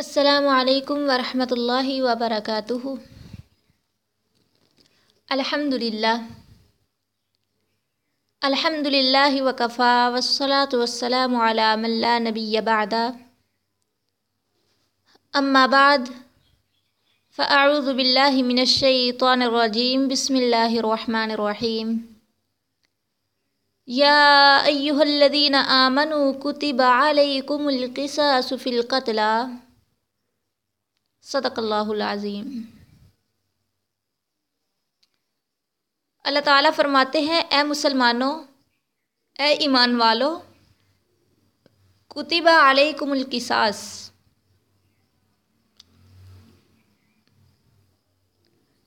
السلام علیکم ورحمۃ اللہ وبرکاتہ۔ الحمد للہ الحمد للہ وکفا وسلاۃ والسلام علی من لا نبی بعد۔ اما بعد، فاعوذ باللہ من الشیطان الرجیم۔ بسم اللہ الرحمن الرحیم۔ یا ایہا الذین آمنوا، کتب علیکم القصاص فی القتلى صدق اللہ العظیم۔ اللہ تعالیٰ فرماتے ہیں، اے مسلمانوں، اے ایمان والو کتبہ علیکم القصاص۔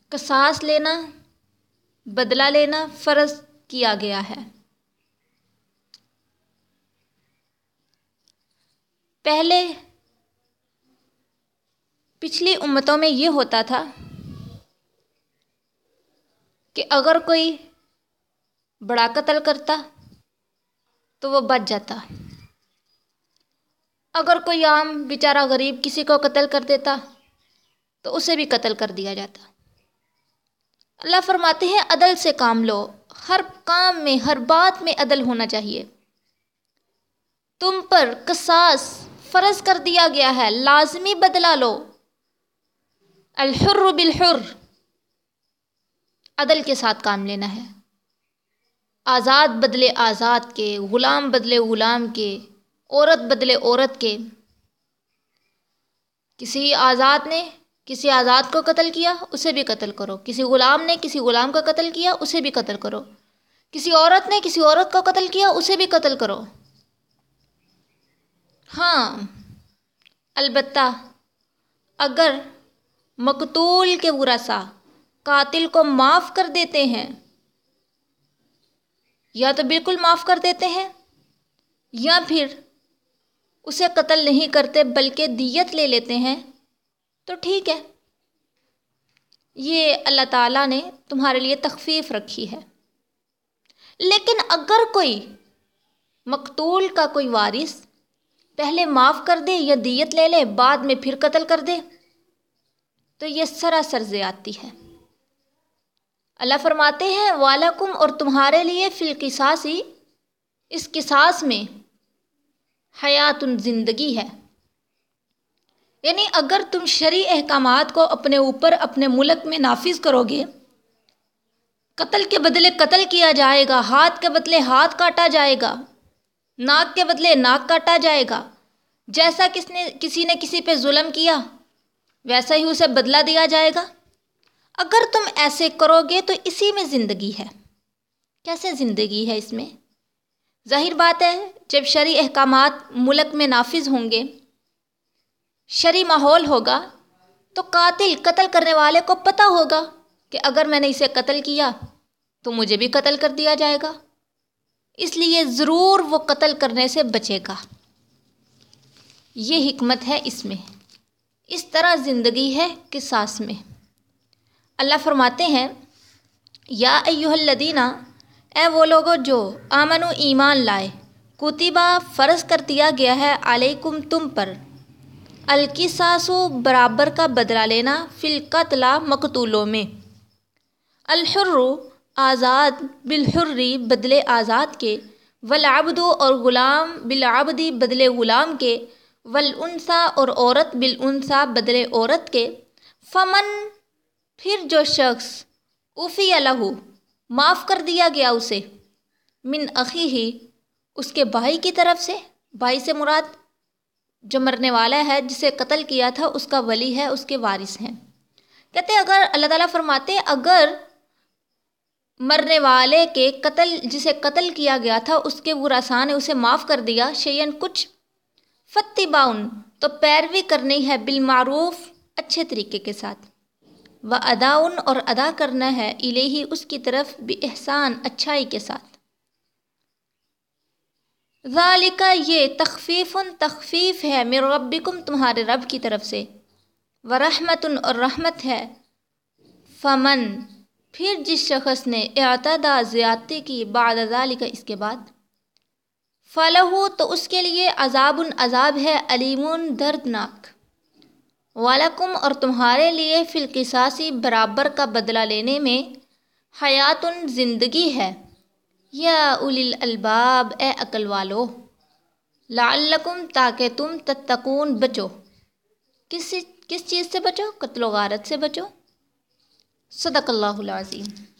قصاص لینا، بدلہ لینا فرض کیا گیا ہے۔ پہلے پچھلی امتوں میں یہ ہوتا تھا کہ اگر کوئی بڑا قتل کرتا تو وہ بچ جاتا۔ اگر کوئی عام بیچارہ غریب کسی کو قتل کر دیتا تو اسے بھی قتل کر دیا جاتا۔ اللہ فرماتے ہیں، عدل سے کام لو۔ ہر کام میں، ہر بات میں عدل ہونا چاہیے۔ تم پر قصاص فرض کر دیا گیا ہے۔ لازمی بدلا لو۔ الحر بالحر۔ عدل کے ساتھ کام لینا ہے۔ آزاد بدلے آزاد کے، غلام بدلے غلام کے، عورت بدلے عورت کے۔ کسی آزاد نے کسی آزاد کو قتل کیا، اسے بھی قتل کرو۔ کسی غلام نے کسی غلام کا قتل کیا، اسے بھی قتل کرو۔ کسی عورت نے کسی عورت کو قتل کیا، اسے بھی قتل کرو۔ ہاں البتہ اگر مقتول کے ورثا قاتل کو معاف کر دیتے ہیں۔ یا تو بالکل معاف کر دیتے ہیں یا پھر اسے قتل نہیں کرتے بلکہ دیت لے لیتے ہیں۔ تو ٹھیک ہے۔ یہ اللہ تعالیٰ نے تمہارے لیے تخفیف رکھی ہے۔ لیکن اگر کوئی مقتول کا کوئی وارث پہلے معاف کر دے یا دیت لے لے، بعد میں پھر قتل کر دے تو یہ سراسر زیادتی ہے۔ اللہ فرماتے ہیں والکم اور تمہارے لیے فی القصاصی اس قصاص میں حیات زندگی ہے۔ یعنی اگر تم شرعی احکامات کو اپنے اوپر، اپنے ملک میں نافذ کرو گے قتل کے بدلے قتل کیا جائے گا، ہاتھ کے بدلے ہاتھ کاٹا جائے گا، ناک کے بدلے ناک کاٹا جائے گا، جیسا کس نے، کسی نے کسی پہ ظلم کیا۔ ویسا ہی اسے بدلہ دیا جائے گا؟ اگر تم ایسے کرو گے تو اسی میں زندگی ہے۔ کیسے زندگی ہے اس میں؟ ظاہر بات ہے، جب شرعی احکامات ملک میں نافذ ہوں گے، شرعی ماحول ہوگا، تو قاتل قتل کرنے والے کو پتہ ہوگا کہ اگر میں نے اسے قتل کیا تو مجھے بھی قتل کر دیا جائے گا۔ اس لیے ضرور وہ قتل کرنے سے بچے گا۔ یہ حکمت ہے اس میں۔ اس طرح زندگی ہے قصاص میں۔ اللہ فرماتے ہیں، یا ایوہ الذینہ اے وہ لوگوں جو آمن و ایمان لائے، کتبہ فرض کر دیا گیا ہے علیکم تم پر۔ القصاص و برابر کا بدلہ لینا فی القتل مقتولوں میں۔ الحر آزاد بالحری بدلے آزاد کے، والعبد اور غلام بالعبدی بدلے غلام کے۔ والانسا اور عورت بالانسا بدلے عورت کے، فمن، پھر جو شخص افی الہو معاف کر دیا گیا اسے۔ من عقی ہی اس کے بھائی کی طرف سے۔ بھائی سے مراد، جو مرنے والا ہے، جسے قتل کیا تھا، اس کا ولی ہے، اس کے وارث ہیں۔ کہتے اگر اللہ تعالیٰ فرماتے، اگر مرنے والے کے قتل، جسے قتل کیا گیا تھا، اس کے ورثاء نے اسے معاف کر دیا، شیئن کچھ فتی باؤن تو پیروی کرنی ہے بالمعروف، اچھے طریقے کے ساتھ۔ و اداؤن اور ادا کرنا ہے الہی اس کی طرف بھی احسان اچھائی کے ساتھ۔ ذالکہ یہ تخفیف تخفیف ہے میر ربکم، تمہارے رب کی طرف سے۔ و رحمت اور رحمت ہے۔ فمن، پھر جس شخص نے اعتدا زیادتی کی بعد ذالکہ اس کے بعد۔ فلح تو اس کے لیے عذاب عذاب ہے، علیم دردناک۔ والم اور تمہارے لیے فلقساسی برابر کا بدلہ لینے میں حیات زندگی ہے۔ یا اول الباب اے عقل والو، لعلکم تاکہ تم تتقون، بچو۔ کس کس چیز سے بچو؟ قتل و غارت سے بچو۔ صدق اللہ العظیم۔